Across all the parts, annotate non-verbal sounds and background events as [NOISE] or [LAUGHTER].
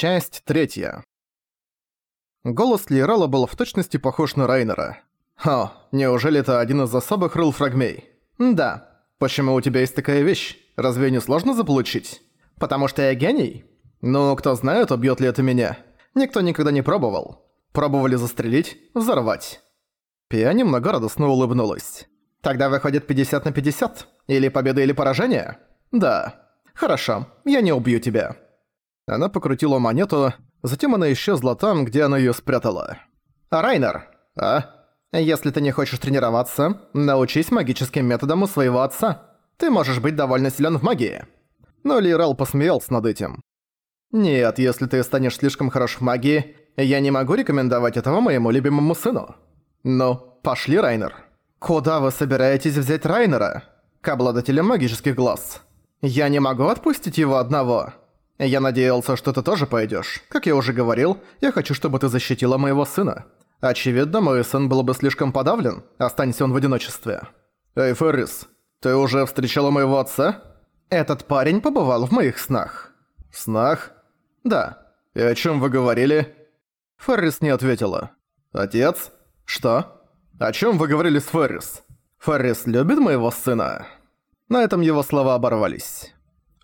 Часть третья. Голос Лирала был в точности похож на Райнера. «О, неужели это один из особых рыл фрагмей?» «Да. Почему у тебя есть такая вещь? Разве не сложно заполучить?» «Потому что я гений?» «Ну, кто знает, убьет ли это меня. Никто никогда не пробовал. Пробовали застрелить, взорвать». Пиа немного радостно улыбнулась. «Тогда выходит 50 на 50? Или победа, или поражение?» «Да. Хорошо, я не убью тебя». Она покрутила монету, затем она исчезла там, где она её спрятала. «Райнер, а? Если ты не хочешь тренироваться, научись магическим методам у своего отца. Ты можешь быть довольно силён в магии». Но Лирал посмеялся над этим. «Нет, если ты станешь слишком хорош в магии, я не могу рекомендовать этого моему любимому сыну». «Ну, пошли, Райнер». «Куда вы собираетесь взять Райнера?» «К обладателям магических глаз». «Я не могу отпустить его одного». Я надеялся, что ты тоже пойдёшь. Как я уже говорил, я хочу, чтобы ты защитила моего сына. Очевидно, мой сын был бы слишком подавлен, останься он в одиночестве. Эй, Феррис, ты уже встречала моего отца? Этот парень побывал в моих снах. Снах? Да. И о чём вы говорили? Феррис не ответила. Отец? Что? О чём вы говорили с Феррис? Феррис любит моего сына? На этом его слова оборвались.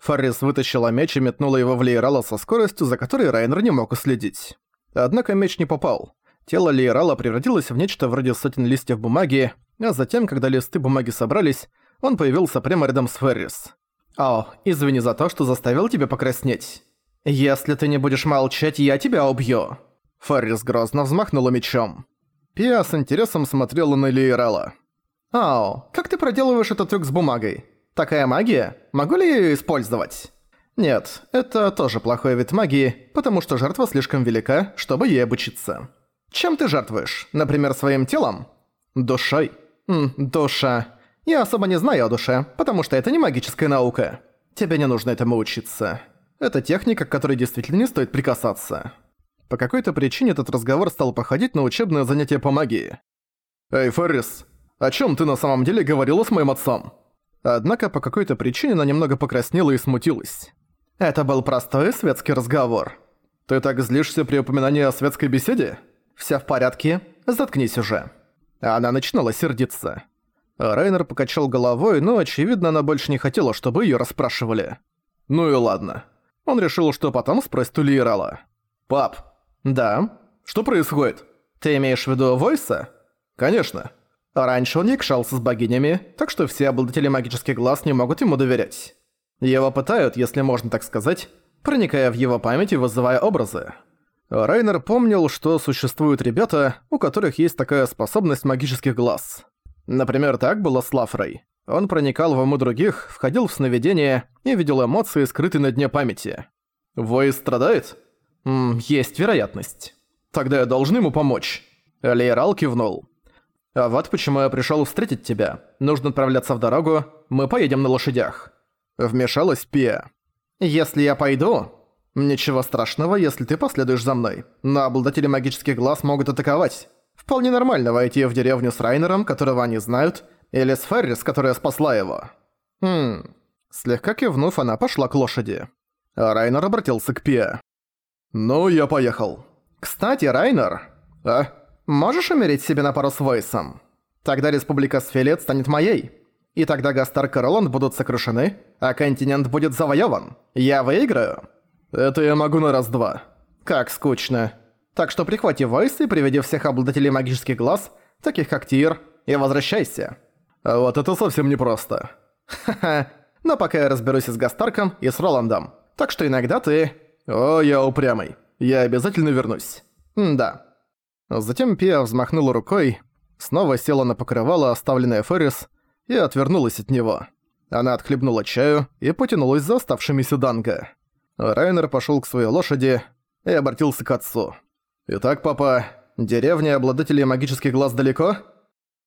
Фаррис вытащила меч и метнула его в Лейрала со скоростью, за которой Райнер не мог уследить. Однако меч не попал. Тело Лейрала превратилось в нечто вроде сотен листьев бумаги, а затем, когда листы бумаги собрались, он появился прямо рядом с Феррис. «О, извини за то, что заставил тебя покраснеть. Если ты не будешь молчать, я тебя убью!» Феррис грозно взмахнула мечом. Пиа с интересом смотрела на Лейрала. «Ау, как ты проделываешь этот трюк с бумагой? Такая магия? Могу ли я её использовать? Нет, это тоже плохой вид магии, потому что жертва слишком велика, чтобы ей обучиться. Чем ты жертвуешь? Например, своим телом? Душой? М, душа. Я особо не знаю о душе, потому что это не магическая наука. Тебе не нужно этому учиться. Это техника, к которой действительно не стоит прикасаться. По какой-то причине этот разговор стал походить на учебное занятие по магии. «Эй, Феррис, о чем ты на самом деле говорила с моим отцом?» Однако по какой-то причине она немного покраснела и смутилась. Это был простой светский разговор. «Ты так злишься при упоминании о светской беседе?» «Всё в порядке, заткнись уже». Она начинала сердиться. Райнер покачал головой, но, очевидно, она больше не хотела, чтобы её расспрашивали. «Ну и ладно». Он решил, что потом спросит у Лиерала. «Пап». «Да?» «Что происходит?» «Ты имеешь в виду Войса?» «Конечно». Раньше он не кшался с богинями, так что все обладатели магических глаз не могут ему доверять. Его пытают, если можно так сказать, проникая в его память и вызывая образы. Райнер помнил, что существуют ребята, у которых есть такая способность магических глаз. Например, так было с Лафрой. Он проникал в умы других, входил в сновидения и видел эмоции, скрытые на дне памяти. Войс страдает? Есть вероятность. Тогда я должен ему помочь. Лейрал кивнул. А вот почему я пришёл встретить тебя. Нужно отправляться в дорогу, мы поедем на лошадях». Вмешалась Пия. «Если я пойду...» «Ничего страшного, если ты последуешь за мной. Но обладатели магических глаз могут атаковать. Вполне нормально войти в деревню с Райнером, которого они знают, или с Феррис, которая спасла его». «Хм...» Слегка кивнув, она пошла к лошади. А Райнер обратился к Пия. «Ну, я поехал». «Кстати, Райнер...» «А?» Можешь умереть себе на пару с Войсом? Тогда Республика Сфилет станет моей. И тогда Гастарк и Роланд будут сокрушены, а континент будет завоеван. Я выиграю. Это я могу на раз-два. Как скучно. Так что прихвати Войс и приведи всех обладателей магических глаз, таких как Тир, и возвращайся. А вот это совсем непросто. Ха-ха. Но пока я разберусь с Гастарком, и с Роландом. Так что иногда ты... О, я упрямый. Я обязательно вернусь. М да. Затем Пиа взмахнула рукой, снова села на покрывало, оставленное Феррис, и отвернулась от него. Она отхлебнула чаю и потянулась за оставшимися данго. Райнер пошёл к своей лошади и обратился к отцу. «Итак, папа, деревня обладателей магических глаз далеко?»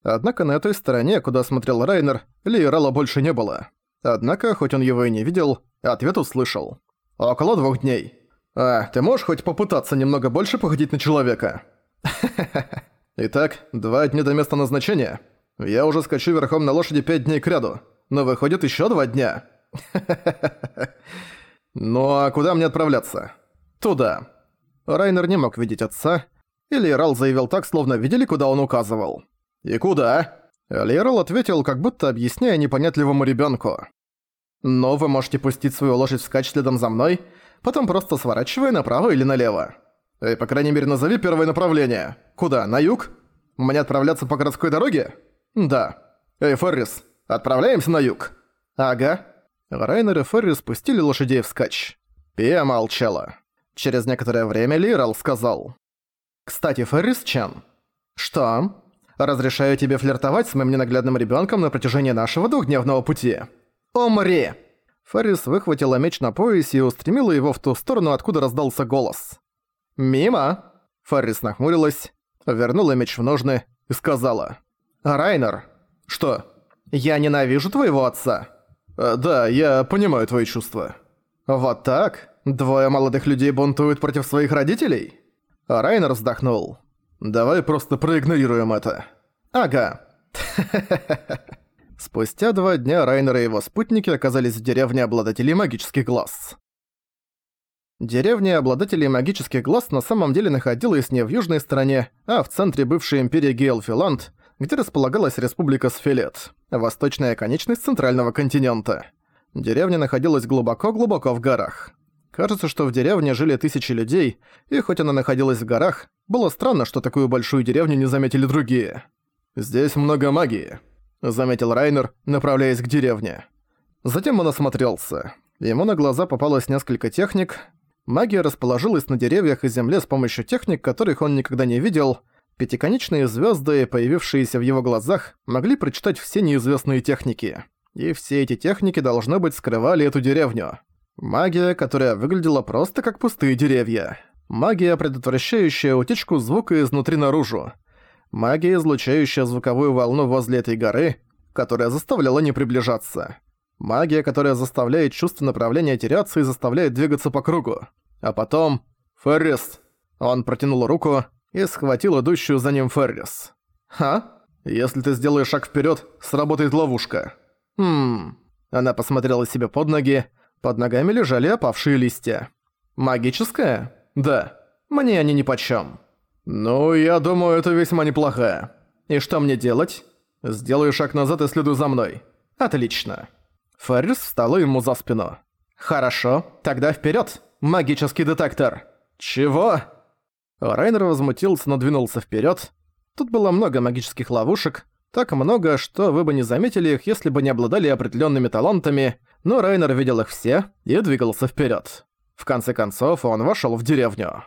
Однако на этой стороне, куда смотрел Райнер, Лиерала больше не было. Однако, хоть он его и не видел, ответ услышал. «Около двух дней. А, ты можешь хоть попытаться немного больше походить на человека?» [LAUGHS] Итак, два дня до места назначения. Я уже скачу верхом на лошади пять дней кряду, но выходит еще два дня. [LAUGHS] Ну а куда мне отправляться? Туда». Райнер не мог видеть отца, и Лейрал заявил так, словно видели, куда он указывал. «И куда?» Лейрал ответил, как будто объясняя непонятливому ребенку. «Но вы можете пустить свою лошадь вскачь следом за мной, потом просто сворачивая направо или налево. И, по крайней мере, назови первое направление. Куда, на юг? Мне отправляться по городской дороге? Да. Эй, Феррис, отправляемся на юг?» «Ага». Райнер и Феррис спустили лошадей вскачь. Пия молчала. Через некоторое время Лирал сказал. «Кстати, Феррис Чан». «Что?» «Разрешаю тебе флиртовать с моим ненаглядным ребенком на протяжении нашего двухдневного пути». «Умри!» Феррис выхватила меч на поясе и устремила его в ту сторону, откуда раздался голос. «Мимо!» Феррис нахмурилась, вернула меч в ножны и сказала. «Райнер!» «Что?» «Я ненавижу твоего отца!» «Э, «Да, я понимаю твои чувства». «Вот так?» Двое молодых людей бунтуют против своих родителей? Райнер вздохнул. Давай просто проигнорируем это. Ага. [LAUGHS] Спустя два дня Райнер и его спутники оказались в деревне обладателей магических глаз. Деревня обладателей магических глаз на самом деле находилась не в южной стороне, а в центре бывшей империи Гейлфиланд, где располагалась республика Сфилет, восточная конечность центрального континента. Деревня находилась глубоко-глубоко в горах. Кажется, что в деревне жили тысячи людей, и хоть она находилась в горах, было странно, что такую большую деревню не заметили другие. «Здесь много магии», — заметил Райнер, направляясь к деревне. Затем он осмотрелся. Ему на глаза попалось несколько техник. Магия расположилась на деревьях и земле с помощью техник, которых он никогда не видел. Пятиконечные звезды, появившиеся в его глазах, могли прочитать все неизвестные техники. И все эти техники, должно быть, скрывали эту деревню. Магия, которая выглядела просто как пустые деревья. Магия, предотвращающая утечку звука изнутри наружу. Магия, излучающая звуковую волну возле этой горы, которая заставляла не приближаться. Магия, которая заставляет чувство направления теряться и заставляет двигаться по кругу. А потом... Феррис! Он протянул руку и схватил идущую за ним Феррис. «Ха? Если ты сделаешь шаг вперед, сработает ловушка». «Хм...» Она посмотрела себе под ноги, под ногами лежали опавшие листья. «Магическая? Да. Мне они нипочём». «Ну, я думаю, это весьма неплохая. И что мне делать?» «Сделаю шаг назад и следуй за мной». «Отлично». Феррис встала ему за спину. «Хорошо, тогда вперед, магический детектор!» «Чего?» Райнер возмутился, но двинулся вперед. Тут было много магических ловушек, так много, что вы бы не заметили их, если бы не обладали определенными талантами, но Райнер видел их все и двигался вперед. В конце концов, он вошел в деревню.